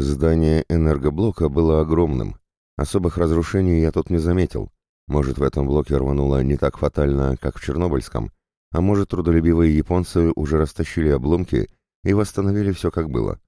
Здание энергоблока было огромным. Особых разрушений я тут не заметил. Может, в этом блоке рвануло не так фатально, как в Чернобыльском, а может, трудолюбивые японцы уже растащили обломки и восстановили все как было.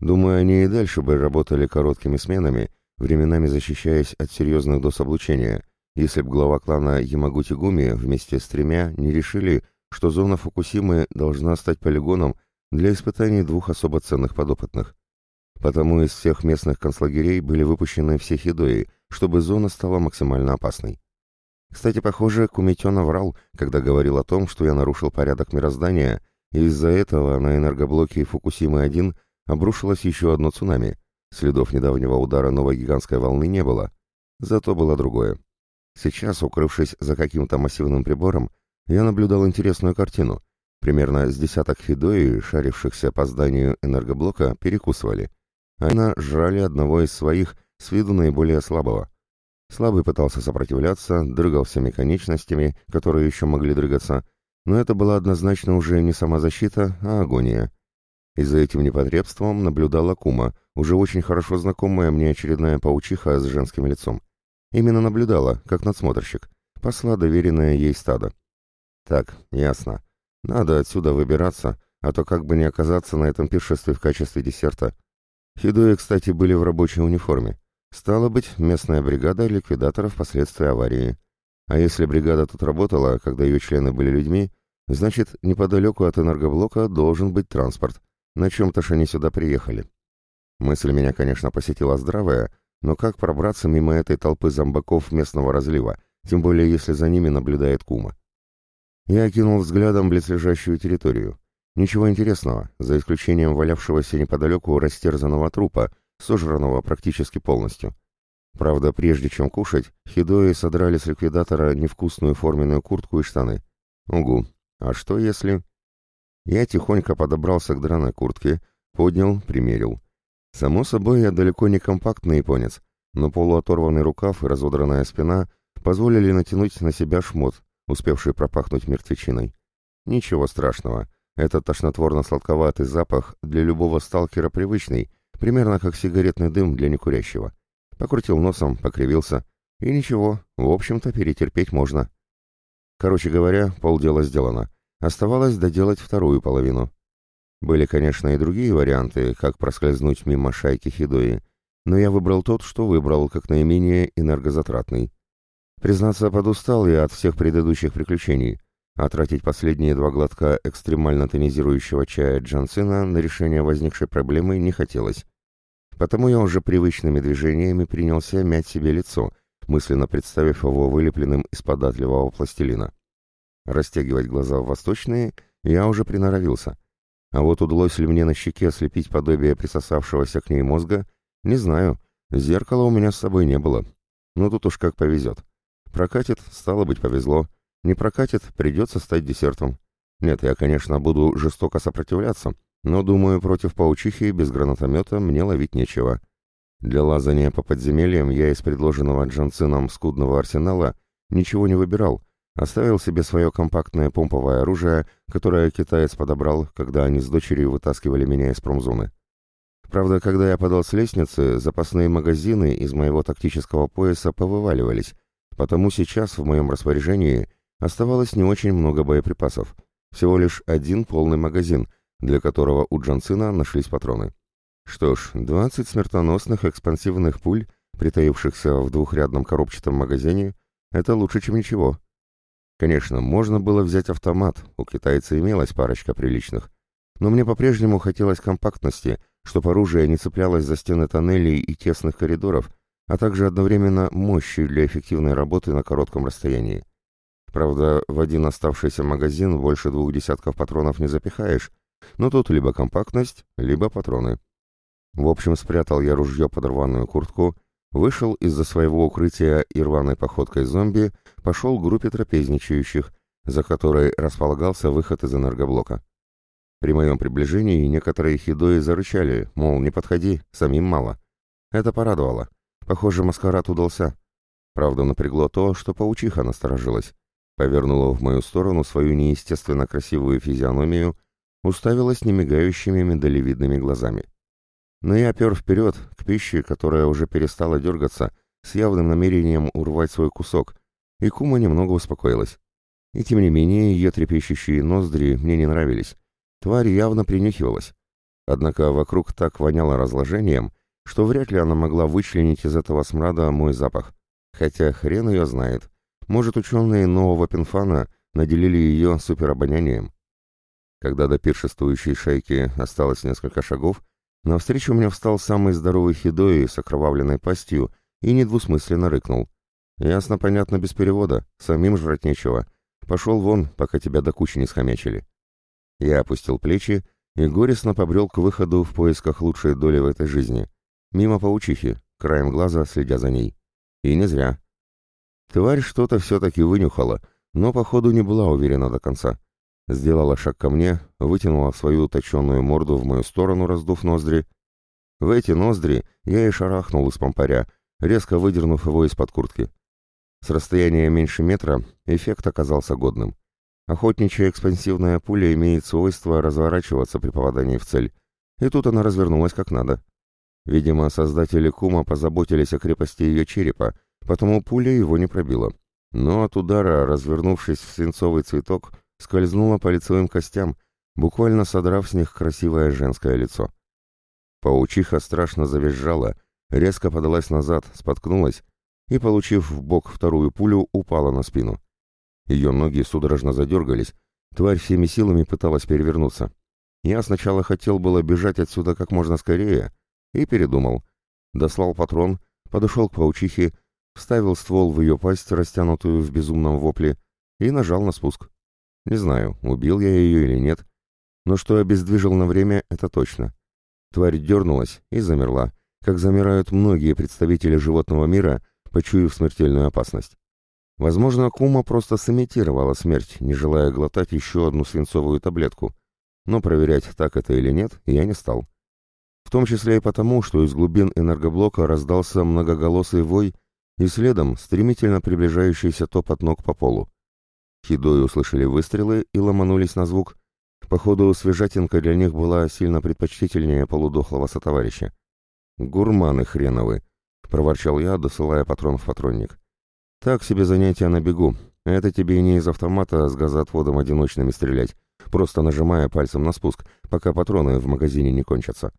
Думаю, они и дальше бы работали короткими сменами, временами защищаясь от серьезных доз облучения, если б глава клана Ямагути Гуми вместе с тремя не решили, что зона Фукусимы должна стать полигоном для испытаний двух особо ценных подопытных. Потому из всех местных концлагерей были выпущены все хидои, чтобы зона стала максимально опасной. Кстати, похоже, Кумитё врал, когда говорил о том, что я нарушил порядок мироздания, и из-за этого на энергоблоке Фукусимы-1 обрушилось еще одно цунами. Следов недавнего удара новой гигантской волны не было. Зато было другое. Сейчас, укрывшись за каким-то массивным прибором, я наблюдал интересную картину. Примерно с десяток фидои, шарившихся по зданию энергоблока, перекусывали. Они жрали одного из своих, с виду наиболее слабого. Слабый пытался сопротивляться, дрыгал всеми конечностями, которые еще могли дрыгаться, но это была однозначно уже не самозащита, а агония. И за этим непотребством наблюдала Кума, уже очень хорошо знакомая мне очередная паучиха с женским лицом. Именно наблюдала, как надсмотрщик, посла доверенное ей стадо. Так, ясно. Надо отсюда выбираться, а то как бы не оказаться на этом пиршестве в качестве десерта. Хидои, кстати, были в рабочей униформе. Стало быть, местная бригада ликвидаторов последствий аварии. А если бригада тут работала, когда ее члены были людьми, значит, неподалеку от энергоблока должен быть транспорт. На чем-то ж они сюда приехали. Мысль меня, конечно, посетила здравая, но как пробраться мимо этой толпы зомбаков местного разлива, тем более если за ними наблюдает Кума? Я окинул взглядом близлежащую территорию. Ничего интересного, за исключением валявшегося неподалеку растерзанного трупа, сожранного практически полностью. Правда, прежде чем кушать, хидои содрали с ликвидатора невкусную форменную куртку и штаны. Угу. А что если... Я тихонько подобрался к драной куртке, поднял, примерил. Само собой, я далеко не компактный японец, но полуоторванный рукав и разодранная спина позволили натянуть на себя шмот, успевший пропахнуть мертвечиной. Ничего страшного. Этот тошнотворно-сладковатый запах для любого сталкера привычный, примерно как сигаретный дым для некурящего. Покрутил носом, покривился. И ничего, в общем-то, перетерпеть можно. Короче говоря, полдела сделано. Оставалось доделать вторую половину. Были, конечно, и другие варианты, как проскользнуть мимо шайки Хидои, но я выбрал тот, что выбрал, как наименее энергозатратный. Признаться, подустал я от всех предыдущих приключений, а тратить последние два глотка экстремально тонизирующего чая Джансена на решение возникшей проблемы не хотелось. Потому я уже привычными движениями принялся мять себе лицо, мысленно представив его вылепленным из податливого пластилина. Растягивать глаза в восточные я уже приноровился. А вот удалось ли мне на щеке слепить подобие присосавшегося к ней мозга, не знаю. Зеркала у меня с собой не было. Но тут уж как повезет. Прокатит, стало быть, повезло. Не прокатит, придется стать десертом. Нет, я, конечно, буду жестоко сопротивляться, но, думаю, против паучихи без гранатомета мне ловить нечего. Для лазания по подземельям я из предложенного Джанцином скудного арсенала ничего не выбирал, оставил себе свое компактное помповое оружие, которое китаец подобрал, когда они с дочерью вытаскивали меня из промзоны. Правда, когда я подал с лестницы, запасные магазины из моего тактического пояса повываливались, потому сейчас в моем распоряжении оставалось не очень много боеприпасов, всего лишь один полный магазин, для которого у Джансина нашлись патроны. Что ж, 20 смертоносных экспансивных пуль, притаившихся в двухрядном коробчатом магазине, это лучше, чем ничего. Конечно, можно было взять автомат, у китайца имелась парочка приличных, но мне по-прежнему хотелось компактности, чтобы оружие не цеплялось за стены тоннелей и тесных коридоров, а также одновременно мощи для эффективной работы на коротком расстоянии. Правда, в один оставшийся магазин больше двух десятков патронов не запихаешь, но тут либо компактность, либо патроны. В общем, спрятал я ружье под рваную куртку, вышел из-за своего укрытия и рваной походкой зомби, пошел к группе трапезничающих, за которой располагался выход из энергоблока. При моем приближении некоторые хидои зарычали, мол, не подходи, самим мало. Это порадовало. Похоже, маскарад удался. Правда, напрягло то, что паучиха насторожилась. Повернула в мою сторону свою неестественно красивую физиономию, уставилась немигающими медалевидными глазами. Но я пер вперед, к пище, которая уже перестала дергаться, с явным намерением урвать свой кусок, и Кума немного успокоилась. И тем не менее ее трепещущие ноздри мне не нравились. Тварь явно принюхивалась. Однако вокруг так воняло разложением, что вряд ли она могла вычленить из этого смрада мой запах. Хотя хрен ее знает. Может, ученые нового пинфана наделили ее суперобонянием. Когда до пиршествующей шайки осталось несколько шагов, навстречу мне встал самый здоровый хидои с окровавленной пастью и недвусмысленно рыкнул. «Ясно, понятно, без перевода. Самим жрать нечего. Пошел вон, пока тебя до кучи не схомячили». Я опустил плечи и горестно побрел к выходу в поисках лучшей доли в этой жизни. Мимо паучихи, краем глаза следя за ней. И не зря. Тварь что-то все-таки вынюхала, но, походу, не была уверена до конца. Сделала шаг ко мне, вытянула свою точенную морду в мою сторону, раздув ноздри. В эти ноздри я и шарахнул из помпаря, резко выдернув его из-под куртки. С расстояния меньше метра эффект оказался годным. Охотничья экспансивная пуля имеет свойство разворачиваться при попадании в цель, и тут она развернулась как надо. Видимо, создатели Кума позаботились о крепости ее черепа, потому пуля его не пробила. Но от удара, развернувшись в свинцовый цветок, скользнула по лицевым костям, буквально содрав с них красивое женское лицо. Паучиха страшно завизжала, резко подалась назад, споткнулась и, получив в бок вторую пулю, упала на спину. Ее ноги судорожно задергались, тварь всеми силами пыталась перевернуться. Я сначала хотел было бежать отсюда как можно скорее, и передумал. Дослал патрон, подошел к паучихе, вставил ствол в ее пасть, растянутую в безумном вопле, и нажал на спуск. Не знаю, убил я ее или нет, но что обездвижил на время, это точно. Тварь дернулась и замерла, как замирают многие представители животного мира, почуяв смертельную опасность. Возможно, Кума просто сымитировала смерть, не желая глотать еще одну свинцовую таблетку, но проверять, так это или нет, я не стал. В том числе и потому, что из глубин энергоблока раздался многоголосый вой и следом стремительно приближающийся топот ног по полу. Хидои услышали выстрелы и ломанулись на звук. Походу, свежатинка для них была сильно предпочтительнее полудохлого сотоварища. «Гурманы хреновы!» — проворчал я, досылая патрон в патронник. «Так себе занятие на бегу. Это тебе не из автомата с газоотводом одиночными стрелять, просто нажимая пальцем на спуск, пока патроны в магазине не кончатся.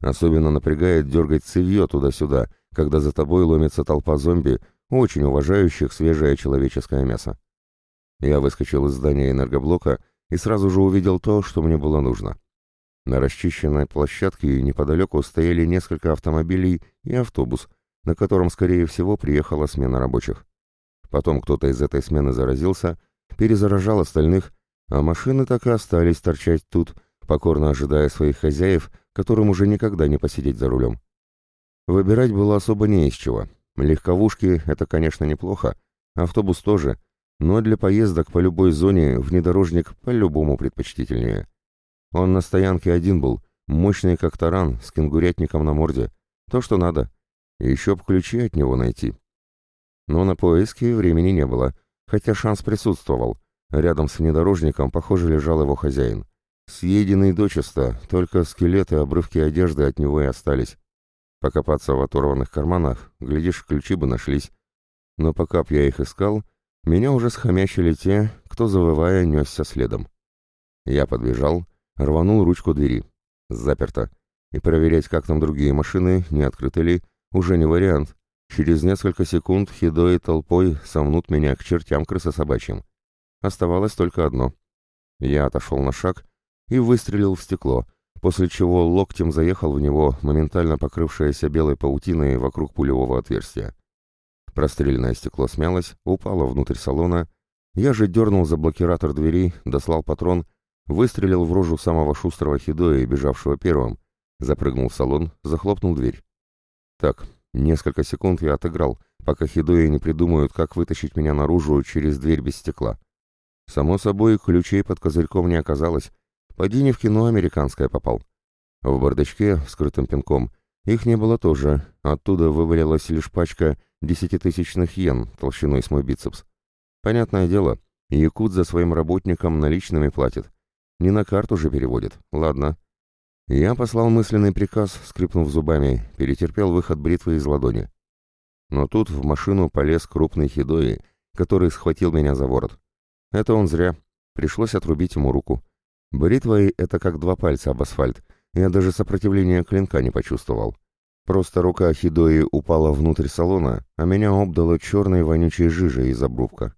Особенно напрягает дергать цевье туда-сюда, когда за тобой ломится толпа зомби, очень уважающих свежее человеческое мясо. Я выскочил из здания энергоблока и сразу же увидел то, что мне было нужно. На расчищенной площадке неподалеку стояли несколько автомобилей и автобус, на котором, скорее всего, приехала смена рабочих. Потом кто-то из этой смены заразился, перезаражал остальных, а машины так и остались торчать тут, покорно ожидая своих хозяев, которым уже никогда не посидеть за рулем. Выбирать было особо не из чего. Легковушки — это, конечно, неплохо, автобус тоже, но для поездок по любой зоне внедорожник по-любому предпочтительнее. Он на стоянке один был, мощный как таран, с кенгурятником на морде. То, что надо. Еще б ключи от него найти. Но на поиски времени не было, хотя шанс присутствовал. Рядом с внедорожником, похоже, лежал его хозяин. Съеденный дочисто, только скелеты и обрывки одежды от него и остались. Покопаться в оторванных карманах, глядишь, ключи бы нашлись. Но пока б я их искал, меня уже схомячили те, кто, завывая, несся следом. Я подбежал, рванул ручку двери. Заперто. И проверять, как там другие машины, не открыты ли, уже не вариант. Через несколько секунд хидой толпой сомнут меня к чертям крысособачьим. Оставалось только одно. Я отошел на шаг и выстрелил в стекло, после чего локтем заехал в него, моментально покрывшееся белой паутиной вокруг пулевого отверстия. Простреленное стекло смялось, упало внутрь салона. Я же дернул за блокиратор двери, дослал патрон, выстрелил в рожу самого шустрого хидоя, бежавшего первым, запрыгнул в салон, захлопнул дверь. Так, несколько секунд я отыграл, пока хидои не придумают, как вытащить меня наружу через дверь без стекла. Само собой, ключей под козырьком не оказалось. Поди не в кино американское попал. В бардачке, вскрытым пинком, их не было тоже, оттуда вывалилась лишь пачка десятитысячных йен толщиной с мой бицепс. Понятное дело, якут за своим работникам наличными платит. Не на карту же переводит. Ладно. Я послал мысленный приказ, скрипнув зубами, перетерпел выход бритвы из ладони. Но тут в машину полез крупный хидои, который схватил меня за ворот. Это он зря. Пришлось отрубить ему руку. Бритвой это как два пальца об асфальт. Я даже сопротивления клинка не почувствовал. Просто рука Хидои упала внутрь салона, а меня обдало черной вонючей жижей из обрубка.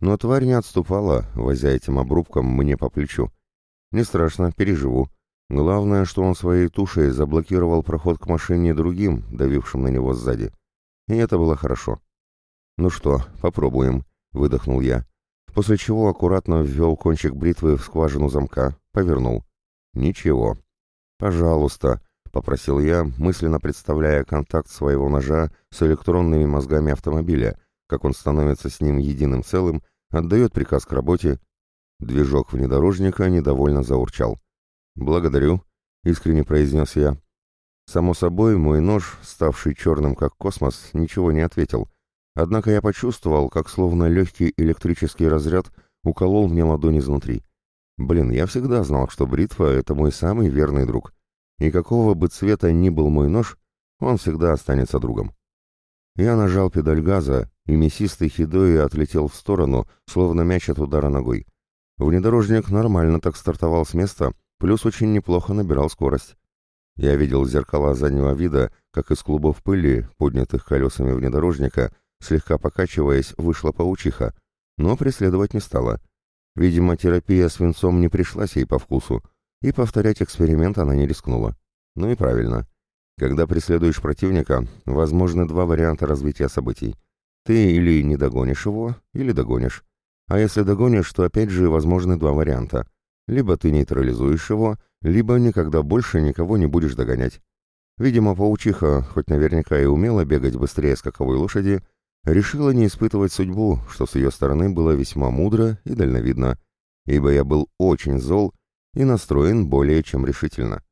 Но тварь не отступала, возя этим обрубком мне по плечу. Не страшно, переживу. Главное, что он своей тушей заблокировал проход к машине другим, давившим на него сзади. И это было хорошо. «Ну что, попробуем», — выдохнул я. После чего аккуратно ввел кончик бритвы в скважину замка, повернул. «Ничего». «Пожалуйста», — попросил я, мысленно представляя контакт своего ножа с электронными мозгами автомобиля, как он становится с ним единым целым, отдает приказ к работе. Движок внедорожника недовольно заурчал. «Благодарю», — искренне произнес я. Само собой, мой нож, ставший черным как космос, ничего не ответил. Однако я почувствовал, как словно легкий электрический разряд уколол мне ладонь изнутри. Блин, я всегда знал, что бритва — это мой самый верный друг. И какого бы цвета ни был мой нож, он всегда останется другом. Я нажал педаль газа, и мясистый хидои отлетел в сторону, словно мяч от удара ногой. Внедорожник нормально так стартовал с места, плюс очень неплохо набирал скорость. Я видел зеркала заднего вида, как из клубов пыли, поднятых колесами внедорожника, слегка покачиваясь, вышла паучиха, но преследовать не стала. Видимо, терапия свинцом не пришлась ей по вкусу, и повторять эксперимент она не рискнула. Ну и правильно. Когда преследуешь противника, возможны два варианта развития событий. Ты или не догонишь его, или догонишь. А если догонишь, то опять же возможны два варианта. Либо ты нейтрализуешь его, либо никогда больше никого не будешь догонять. Видимо, паучиха, хоть наверняка и умела бегать быстрее скаковой лошади, решила не испытывать судьбу, что с ее стороны было весьма мудро и дальновидно, ибо я был очень зол и настроен более чем решительно.